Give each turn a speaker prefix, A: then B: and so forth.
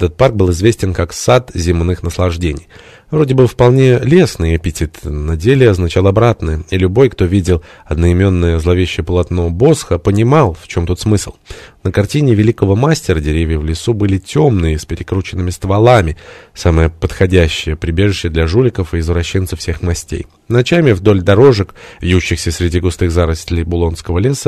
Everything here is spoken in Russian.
A: Этот парк был известен как «сад земных наслаждений». Вроде бы вполне лестный эпитет, на деле означал обратное, и любой, кто видел одноименное зловещее полотно Босха, понимал, в чем тут смысл. На картине великого мастера деревья в лесу были темные, с перекрученными стволами, самое подходящее прибежище для жуликов и извращенцев всех мастей. Ночами вдоль дорожек, вьющихся среди густых зарослей Булонского леса,